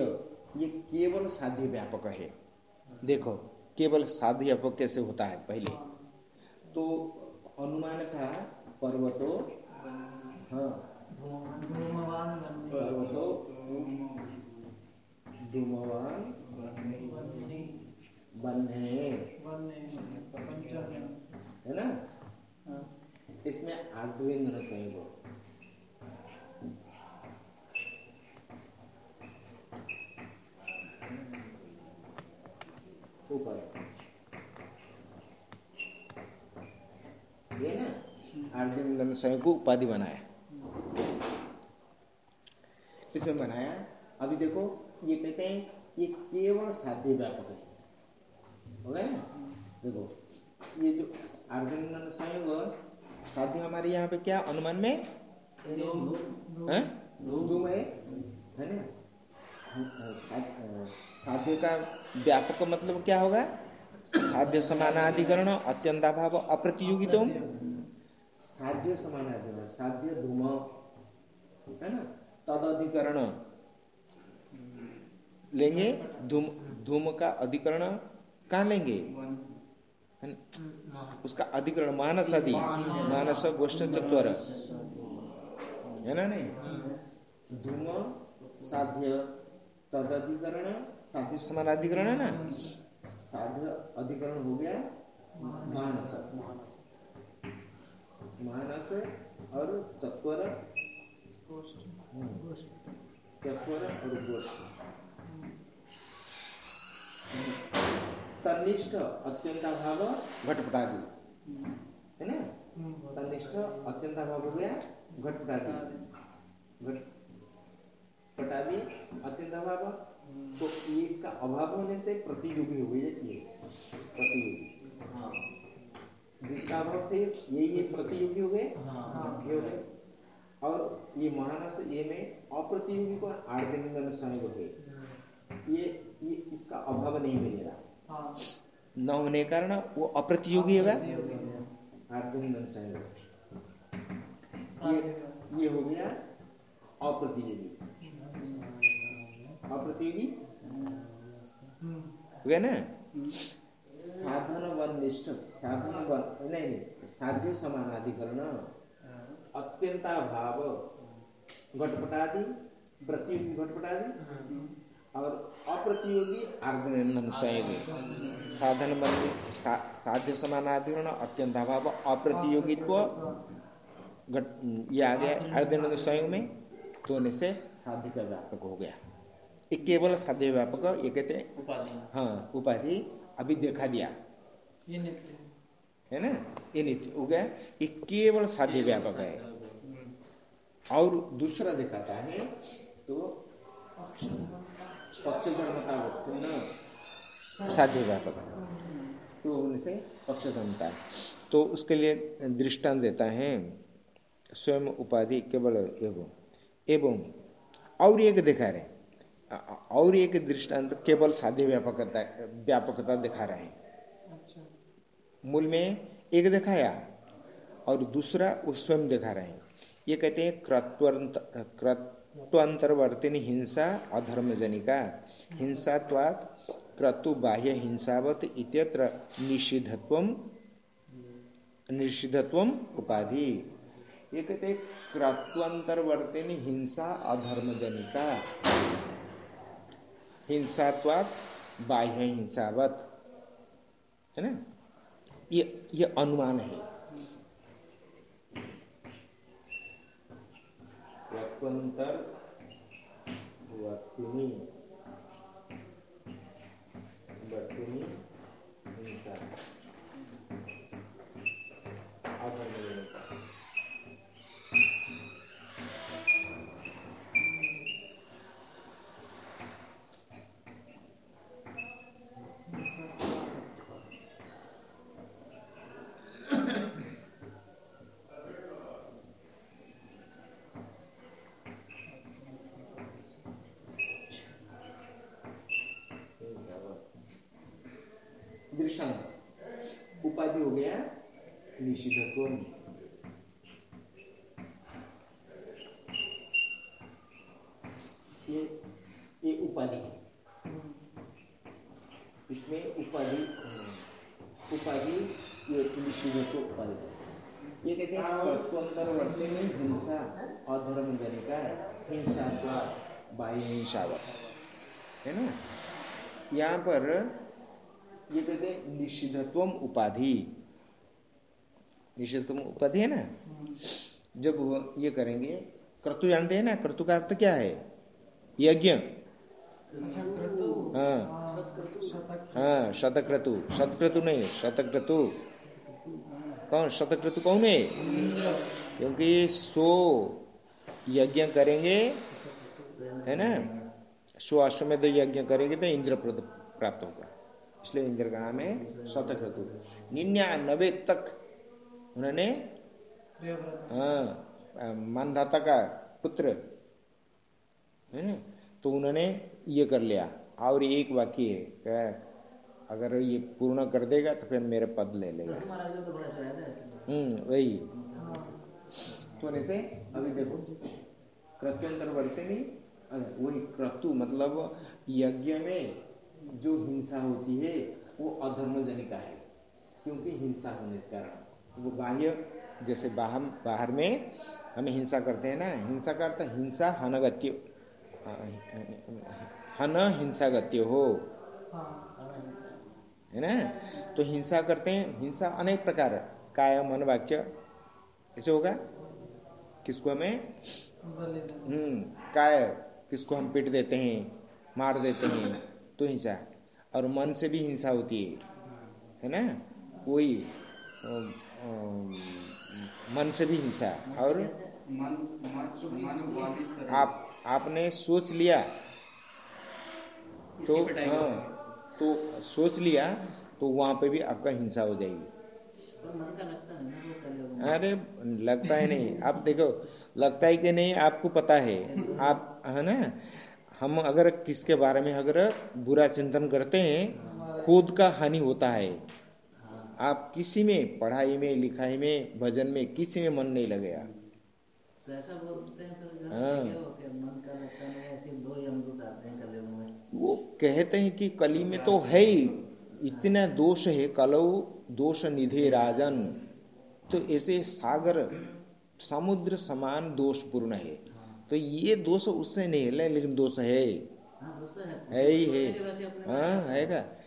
ये केवल साध्य व्यापक है। देखो, केवल साध्य व्यापक कैसे होता है पहले? तो अनुमान था पर्वतो हाँ पर्वतो, धूमवान बन्हे, है ना? इसमें आर्द्वेंद्र संयोग ऊपर। ये ना? संयोग को उपाधि बनाया। इसमें बनाया, अभी देखो, ये कहते हैं, ये केवल साध्य व्यापक है। हो गया ना? देखो, ये जो अर्धनंदन संयोग साध्य हमारे यहाँ पे क्या अनुमान में? धूम है? है ना? साध्य का व्यापक मतलब क्या होगा? साध्य समानाधिकरण अत्यंताभाव अप्रतियोगितम साध्य समानाधिकरण साध्य धूम। है ना? तदधिकरण। लेंगे? धूम धूम का अधिकरण कहाँ लेंगे? है ना? उसका अधिकरण मानस आदि मानस गोष्ठ चत्वर। है ना नहीं? धूम, साध्य, तदधिकरण, साध्य समान अधिकरण है ना? साध्य अधिकरण हो गया मानस। मानस और चत्वर। चत्वर और गोष्ठ। तनिष्ठ अत्यंताभाव? घटपटादि। है ना? तनिष्ठ अत्यंताभाव हो गया घटपटादि। घटपटादि अत्यंताभाव? तो ये इसका अभाव होने से प्रतियोगी हो गया ये प्रतियोगी। हाँ। जिसका अभाव से ये ये प्रतियोगी हो गए ये हो गए। और ये महानस ये में अप्रतियोगी को आर्दनिंदन संयोग है ये ये इसका अभाव नहीं मिलेगा। हाँ न होने के कारण वो अप्रतियोगी होगा है। ये हो गया अप्रतियोगी। अप्रतियोगी? हम्म, हो गया ना? साधन वन निष्ठ साधन वन नहीं नहीं साध्य समानाधिकरण अत्यंताभाव घटपटादि प्रतियोगी घटपटादि। और अप्रतियोगी आर्दनंदन संयोग साधन वन सा, साध्य समानाधिकरण अत्यंताभाव अप्रतियोगित्व घट ये आ गया आर्दनंदन संयोग में तो होने से साध्य का व्यापक हो गया। ये केवल साध्य व्यापक ये कहते हैं उपाधि। हाँ उपाधि अभी देखा दिया। ये नित्य है। ना? ये नित्य हो गया। ये केवल साध्य व्यापक है। और दूसरा दिखाता है तो पक्ष धर्मता वत्सन्न साध्य व्यापक तो होने से पक्ष धर्मता तो उसके लिए दृष्टांत देता है स्वयं उपाधि केवल एवं एवं और एक दिखा रहे और एक दृष्टांत केवल साध्य व्यापकता व्यापकता दिखा रहे हैं। अच्छा। मूल में एक दिखाया और दूसरा वो स्वयं दिखा रहे हैं। ये कहते हैं क्रत्वंत क्रत्वांतरवर्तिनी हिंसा अधर्मजनिका, हिंसात्वात् क्रतु बाह्य हिंसावत इत्यत्र निषिद्धत्वम निषिद्धत्वम उपाधि। ये कहते क्रत्वांतरवर्तिनी हिंसा अधर्मजनिका, हिंसात्वात् बाह्य हिंसावत। है ना? ये ये अनुमान है। प्रत्वंतर वर्तिनी वर्तिनी हिंसा अधर्मजनिका। दृष्टांत उपाधि हो गया निषिद्धत्व ये ये उपाधि है इसमें उपाधि उपाधि ये उपाधि ये कहते हैं तत्वंतर वर्ते में हिंसा और अधर्म जनिका हिंसा का बाह्य हिंसावत है ना? यहाँ पर ये कहते हैं निषिद्धत्वम उपाधि। निषिद्धत्वम उपाधि है ना? जब ये करेंगे क्रतु जानते हैं ना? क्रतु का अर्थ क्या है? यज्ञ। अच्छा हाँ। हाँ, शतक हाँ शतक्रतु। शतक्रतु नहीं शतक्रतु। कौन? शतक्रतु कौन है? क्योंकि सो यज्ञ करेंगे, है ना? सो अश्वमेध यज्ञ करेंगे तो इंद्र प्राप्त होगा। इसलिए इंद्र का नाम है शतक्रतु निन्यानबे तक उन्होंने हाँ मानधाता का पुत्र, है ना? तो उन्होंने ये कर लिया। और एक बाकी है अगर ये पूर्ण कर देगा तो फिर मेरे पद ले लेगा। महाराज तो बड़ा चढ़ाया था ऐसे। हम्म वही। तो ऐसे अभी देखो कृत्यंतर बढ़ते नहीं अरे वही क्रतु मतलब यज्ञ में जो हिंसा होती है वो अधर्मजनिका है क्योंकि हिंसा होने के कारण। वो बाह्य जैसे बाहर बाहर में हम हिंसा करते हैं ना हिंसा का अर्थ हिंसा हनगत्य हन हिंसागत्य हो। हाँ ना? तो हिंसा करते हैं। हिंसा अनेक प्रकार काय मन वाक्य ऐसे होगा? किसको हमें? हम्म काय किसको हम पीट देते हैं मार देते हैं तो हिंसा। और मन से भी हिंसा होती है। है ना? अम, मन से भी हिंसा। और आप आपने सोच लिया। तो हाँ। तो सोच लिया तो वहाँ पे भी आपका हिंसा हो जाएगी। अरे लगता है नहीं। आप देखो लगता है कि नहीं आपको पता है। आप है ना? हम अगर किसके बारे में अगर बुरा चिंतन करते हैं खुद का हानि होता है। आप किसी में पढ़ाई में लिखाई में भजन में किसी में मन नहीं लगेगा। तो ऐसा बोलते हैं हाँ। हो हैं वो कहते हैं कि कली में तो है ही। इतना दोष है कलौ, दोष निधे राजन। तो ऐसे सागर, समुद्र समान दोषपूर्ण है। तो ये दोष उससे नहीं है लेकिन दोष है। हाँ है है। ही, है हाँ है का?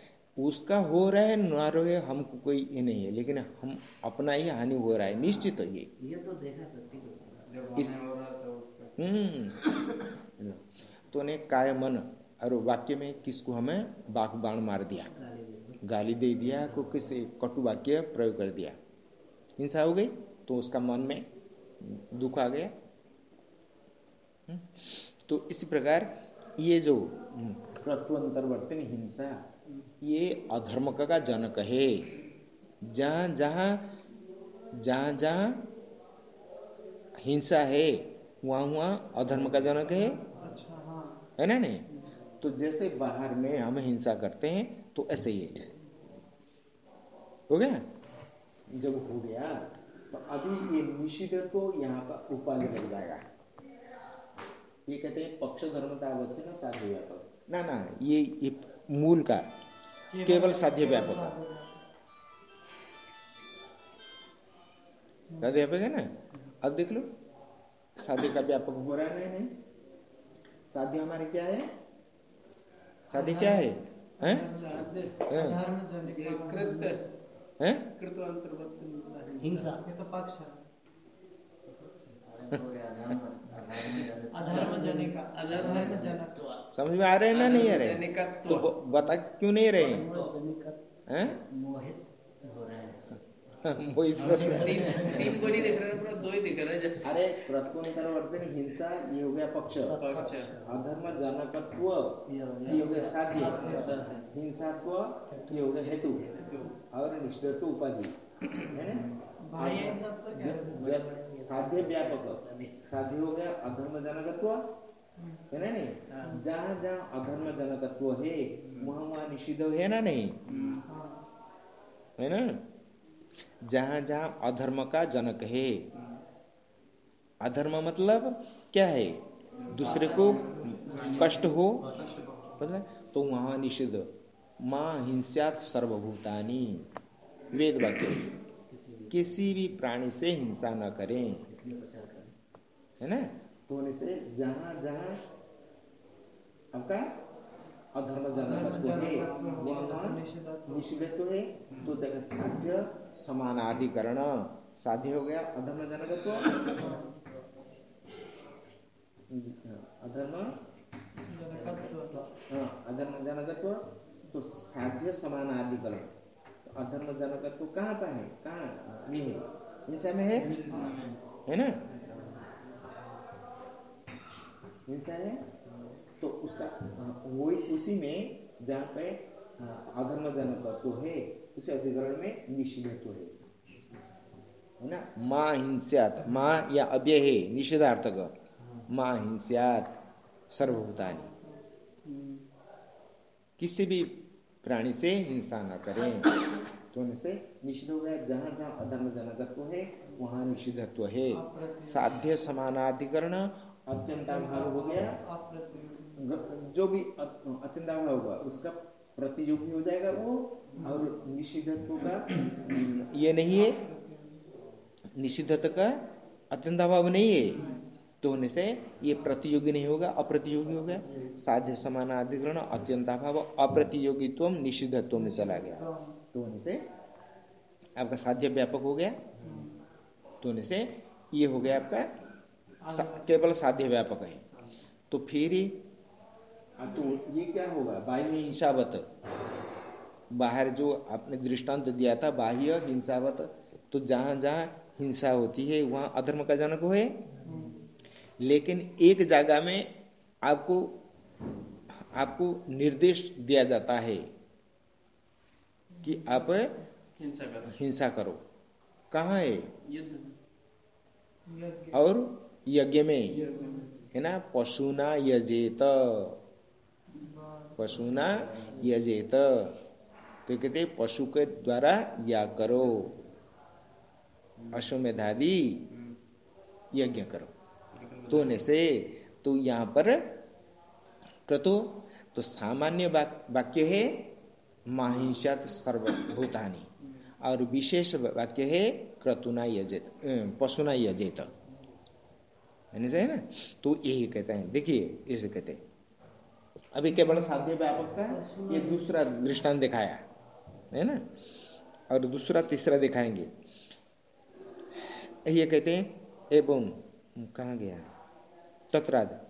उसका हो रहा है, ना रहे, हमको कोई ये नहीं है। लेकिन हम, अपना ही हानि हो रहा है, निश्चित है ये। ये तो है इस- हो हम्म। तो ने काय मन और वाक्य में किसको हमें बाक बाण मार दिया? गाली दे दिया को किसी कटु वाक्य प्रयोग कर दिया। हिंसा हो गई तो उसका मन में दुख आ गया। हम्म, तो इसी प्रकार ये जो हम्म, प्रत्वंतरवर्तन हिंसा ये अधर्म का जनक है। जहाँ जहाँ जहाँ जहाँ हिंसा है वहाँ वहाँ अधर्म का जनक है। अच्छा हाँ। है ना नहीं? तो जैसे बाहर में हम हिंसा करते हैं तो ऐसे ही है। हो गया? जब हो गया तो अभी ये निषिद्ध तो यहाँ पर उपाधि लग जाएगा। ये कहते हैं पक्ष धर्मता वचन साध्य व्यापक। ना ना ये, ये मूल का केवल साध्य व्यापक साध्य व्यापक। है ना? अब देख लो। साध्य का व्यापक हो रहा है नहीं? साध्य हमारे क्या है? साध्य क्या है? हैं? हैं? धर्म जनिक ये कृत हैं। हिंसा ये तो पक्ष है समझ में आ रहे हैं ना नहीं आ रहे? तो। बता क्यों नहीं रहे? हैं? मोहित हो रहे हैं। मोहित रहे। तीन तीन को नहीं दिख रहा है बस दो ही दिख रहा है जब अरे प्रत्युत्तरवर्तन हिंसा ये हो गया पक्ष पक्ष अधर्म जनकत्व ये हो गया साध्य हिंसात्व ये हो गया हेतु और निश्चित उपाधि है ना भाई हिंसा क्या? ज- ज- साध्य व्यापक साध्य हो गया अधर्म जनकत्व है ना नहीं जहाँ जहाँ अधर्म जनकत्व है वहाँ वहाँ निषिद्ध है ना नहीं है ना जहाँ जहाँ अधर्म का जनक है। अधर्म मतलब क्या है? दूसरे को कष्ट हो मतलब तो वहाँ निषिद्ध। माँ हिंसात सर्वभूतानी। वेद वाक्य किसी भी प्राणी से हिंसा न करें। है ना? तो होने से जहाँ जहाँ आपका अधर्म जनकत्व है निषिद्धत्व। निषिद्धत्व है तो देखा साध्य समानाधिकरण साध्य हो गया। अधर्म जनकत्व अधर्म? हाँ अधर्म जनकत्व तो साध्य समानाधिकरण। तो अधर्म जनकत्व कहाँ पर है? कहाँ? ये है। हिंसा में है? है ना? हिंसा है तो उसका हाँ, वही उसी में जहाँ पे हाँ, अधर्म जनकत्व है। उसी अधिकरण में निषिद्धत्व है। है ना? माँ हिंस्यात माँ या अव्यय है निषेधार्थक। माँ हिंस्यात सर्वभूतानी। किसी भी प्राणी से हिंसा न करें। तो उनसे निषिद्ध हो गया। जहाँ जहाँ अधर्म जनकत्व है वहाँ निषिद्धत्व है। साध्य समानाधिकरण अत्यंताभाव हो गया। जो भी अ- अत्यंताभाव होगा उसका प्रतियोगी हो जाएगा वो और निषिद्धत्व का ये नहीं है। निषिद्धत्व का अत्यंताभाव नहीं है। तो होने से ये प्रतियोगी नहीं होगा, अप्रतियोगी हो गया साध्य समानाधिकरण अत्यंताभाव अप्रतियोगित्व निषिद्धत्व में चला गया। तो होने से आपका साध्य व्यापक हो गया। तो होने से ये हो गया आपका केवल साध्य व्यापक है। तो फिर तो ये क्या होगा? बाह्य हिंसावत। बाहर जो आपने दृष्टांत दिया था बाह्य हिंसावत तो जहाँ जहाँ हिंसा होती है वहाँ अधर्म का जनक है लेकिन एक जगह में आपको आपको निर्देश दिया जाता है कि आप हिंसा कर। हिंसा करो। कहाँ है? यज्ञ। और यज्ञ में। है ना? पशुना यजेत। पशुना यजेत। तो कहते पशु के द्वारा या करो। अश्वमेधादि यज्ञ करो। तो ने से तो यहाँ पर क्रतो तो सामान्य वाक्य है माहिंसत सर्वभूतानि। और विशेष वाक्य है क्रतुना यजेत पशुना यजेत। से है ना? तो यही कहते हैं। देखिए, इसे कहते हैं। अभी केवल साध्य व्यापक का ये दूसरा दृष्टांत दिखाया है ना? और दूसरा तीसरा दिखाएँगे। ये कहते हैं एवं कहाँ गया? तत्राद।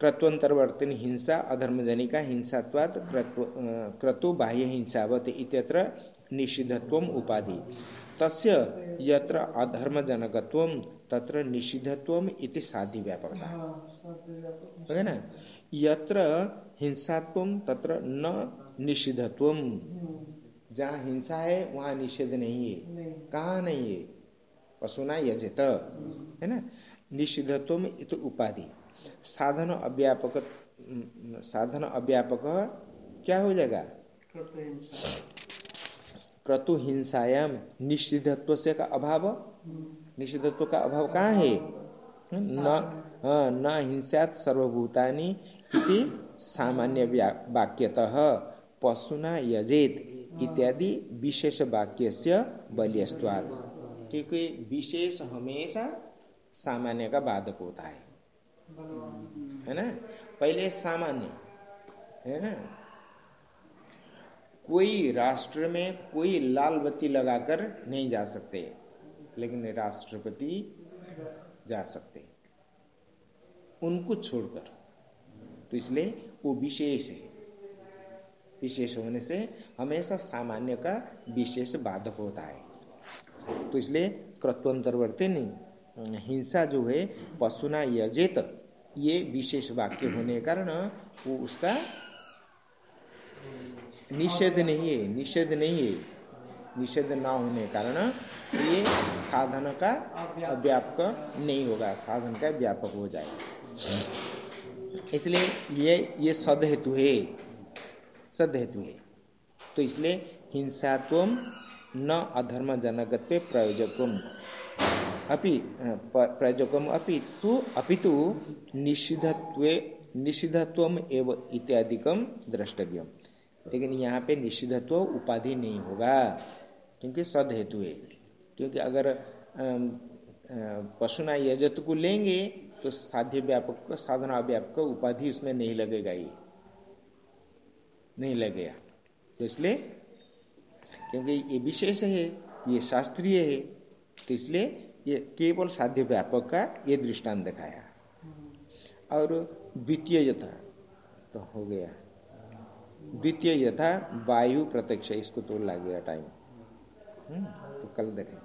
क्रत्वंतरवर्तन हिंसा अधर्मजनिका हिंसात्वात् क्रत्व क्रतु बाह्य हिंसावत इत्यत्र निषिद्धत्वम उपाधि। तस्य यत्र अधर्मजनकत्वम तत्र निषिद्धत्वम इति साधि व्यापकता। हाँ है ना? यत्र हिंसात्वम तत्र न निषिधत्व जहाँ हिंसा है वहाँ निषेध नहीं है। कहाँ नहीं है? पशुना यजत। है ना? निषिद्धत्व इत उपाधि। साधन अव्यापक साधन अव्यापक क्या हो जाएगा? क्रतु हिंसायाम निषिद्धत्व से का अभाव? निषिधत्व का अभाव कहाँ है? न हाँ न हिंसात सर्वभूतानि इति सामान्य वाक्यतः पशुना यजेत इत्यादि विशेष वाक्य से बलियस्वाद क्योंकि विशेष हमेशा सामान्य का बाधक होता है। है ना? पहले सामान्य। है ना? कोई राष्ट्र में कोई लाल बत्ती लगाकर नहीं जा सकते, लेकिन राष्ट्रपति जा सकते। उनको छोड़कर। तो इसलिए वो विशेष है। विशेष होने से हमेशा सामान्य का विशेष बाधक होता है। तो इसलिए क्रत्वंतरवर्ती नहीं, हिंसा जो है पशुना यजेत, ये विशेष वाक्य होने के कारण वो उसका निषेध नहीं है, निषेध नहीं है। निषेध ना होने कारण ये साधन का व्यापक नहीं होगा, साधन का व्यापक हो जाएगा। इसलिए ये ये सद हेतु है। सद हेतु है। तो इसलिए हिंसात्व न अधर्म जनकत्व प्रयोजकम अपि प- प्रयोजकम अपि तु अपितु निषिद्धत्व, निषिद्धत्वम एव इत्यादिकम द्रष्टव्यम। लेकिन यहाँ पे निषिधत्व उपाधि नहीं होगा, क्योंकि सद हेतु है। क्योंकि अगर पशुना यजत को लेंगे तो साध्य व्यापक का साधना व्यापक उपाधि उसमें नहीं लगेगा ये नहीं लगेगा। तो इसलिए क्योंकि ये विशेष है ये शास्त्रीय है तो इसलिए ये केवल साध्य व्यापक का ये दृष्टांत दिखाया। और द्वितीय यथा तो हो गया। द्वितीय यथा वायु प्रत्यक्ष इसको तो लगेगा टाइम हम्म, तो कल देखें।